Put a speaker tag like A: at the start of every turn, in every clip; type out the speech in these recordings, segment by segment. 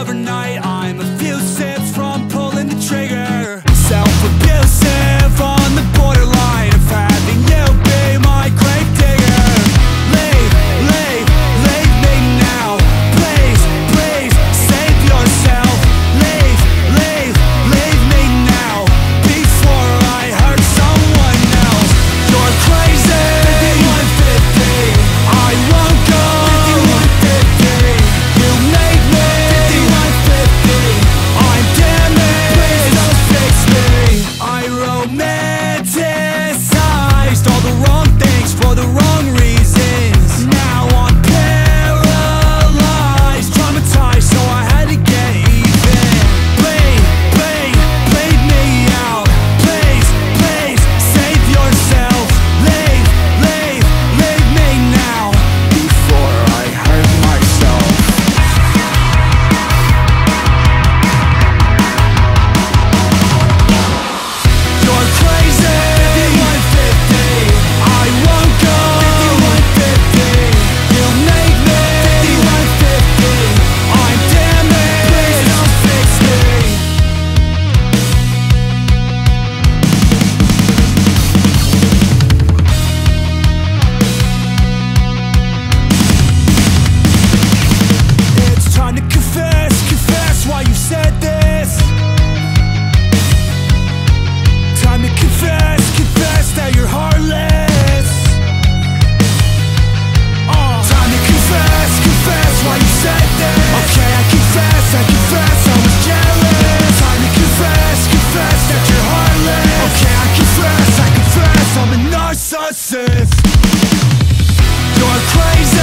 A: overnight. You're crazy.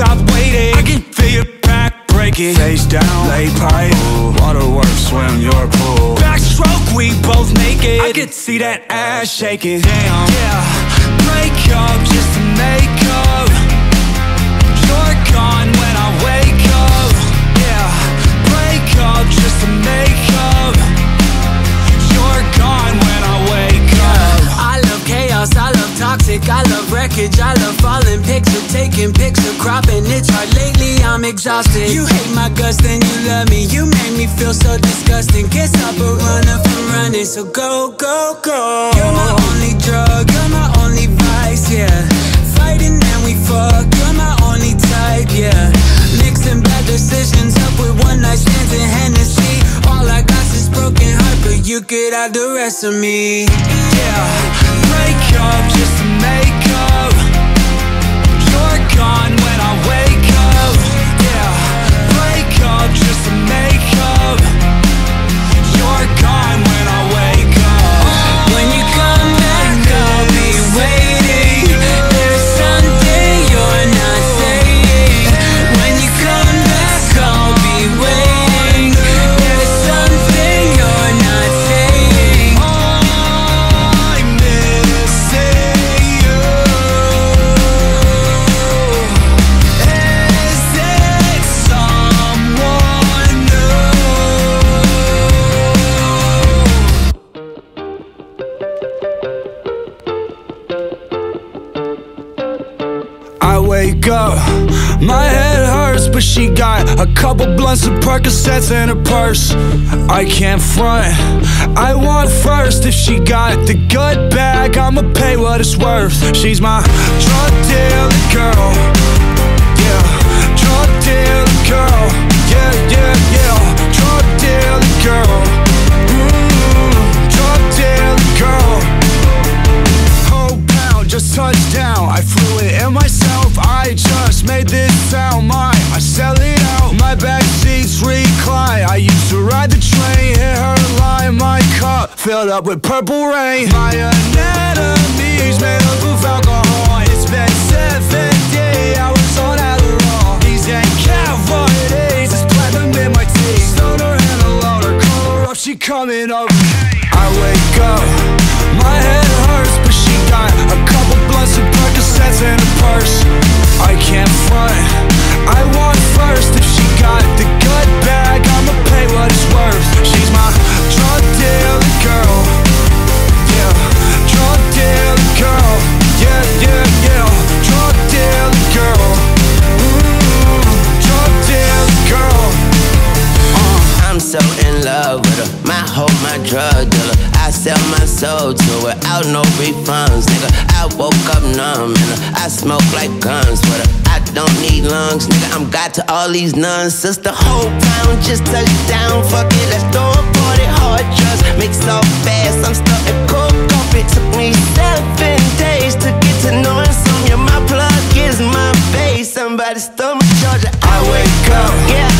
A: stop waiting. I can feel your back breaking. Face down, lay pipe. Waterworks, swim your pool Backstroke, we both naked. I can see that ass shaking. Damn, yeah. Break up
B: toxic. I love wreckage, I love falling. Picture taking, picture cropping. It's hard lately, I'm exhausted. You hate my guts, then you love me. You make me feel so disgusting. Guess I'm a runner from running, so go, go, go. You're my only drug, you're my only vice, yeah. Fighting and we fuck, you're my only type, yeah. Mixing bad decisions up with one night stands and Hennessy. All I got is broken heart, but you could have the rest of me,
A: yeah just to make she got a couple blunts of Percocets in her purse. I can't front, I want first. If she got the good bag, I'ma pay what it's worth. She's my drug dealer girl, yeah, drug dealer girl, yeah, yeah, yeah, drug dealer girl, just touched down. I flew it in myself. I just made this sound mine. I sell it out. My back seats recline. I used to ride the train, hit her line. My cup filled up with purple rain. My anatomy's made up of alcohol. It's been seven days. I was on Adderall. These ain't cavities. It's platinum in my teeth. Stoner and a loader. Call her up. She coming over. I wake up. Percocets in her purse. I can't front. I want
C: and I smoke like guns her. I don't need lungs, nigga. I'm got to all these nuns. Sister, whole town just touched down. Fuck it, let's throw a party. Hard drugs, mix all fast. I'm stuck in cold off. It took me seven days to get to knowing some. Yeah, my plug is my face. Somebody stole my charger.
A: I wake up.
C: Yeah,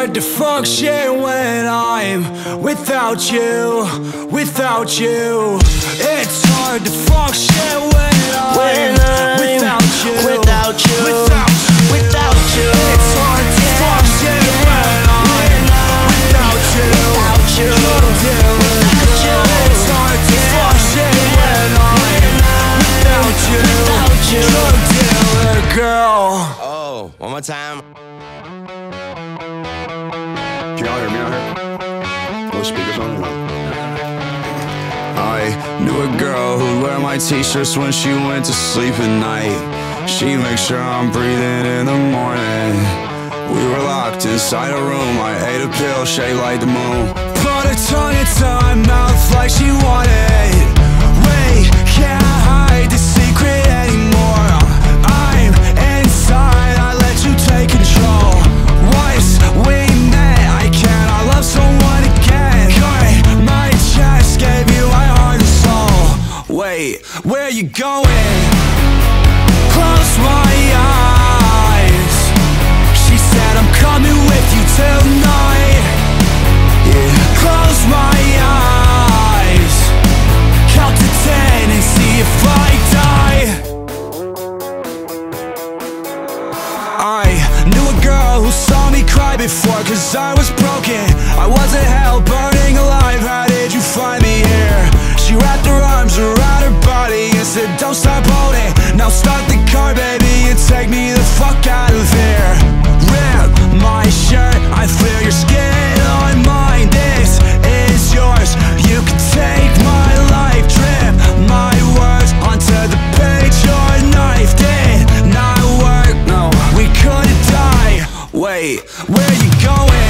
A: hard to function when I'm without you, without you. It's hard to function when I'm,
C: When I'm
A: without you,
C: without you,
A: without you,
C: without
A: knew a girl who'd wear my t-shirts when she went to sleep at night. She'd make sure I'm breathing in the morning. We were locked inside a room. I ate a pill shaped like the moon. Put her tongue into my mouth like she wanted. Where you going?